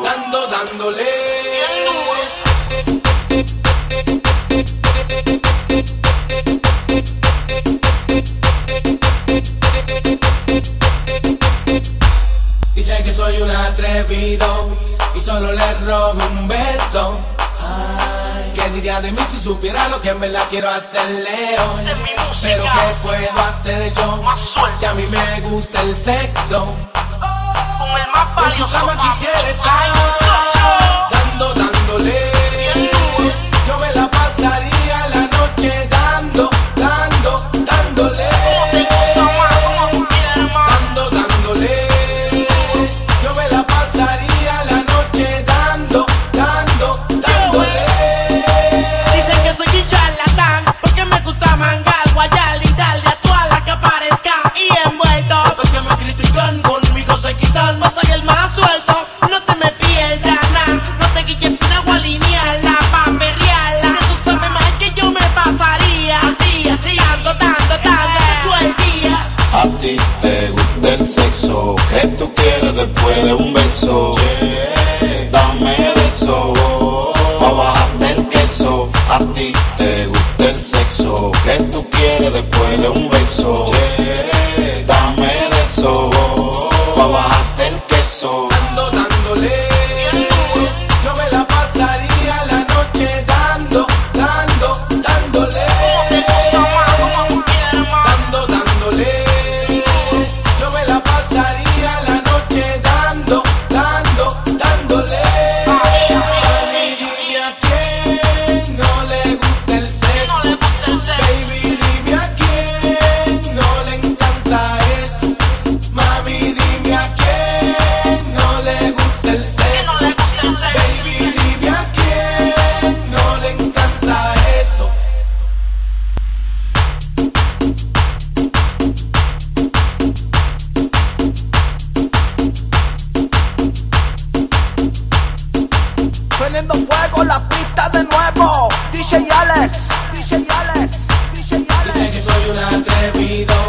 dando, dándole. Dice que soy un atrevido y solo le robo un beso. ¿Qué diría de mí si supiera lo que en verdad quiero hacerle hoy? Pero ¿qué puedo hacer yo? Si a mí me gusta el sexo palio, yo quisiera estar. después de un beso. Dame de eso, pa' bajarte el queso. A ti te gusta el sexo, que tú quieres después de un beso. por la pista de nuevo. DJ Alex, DJ Alex, DJ Alex. Dicen que soy un atrevido.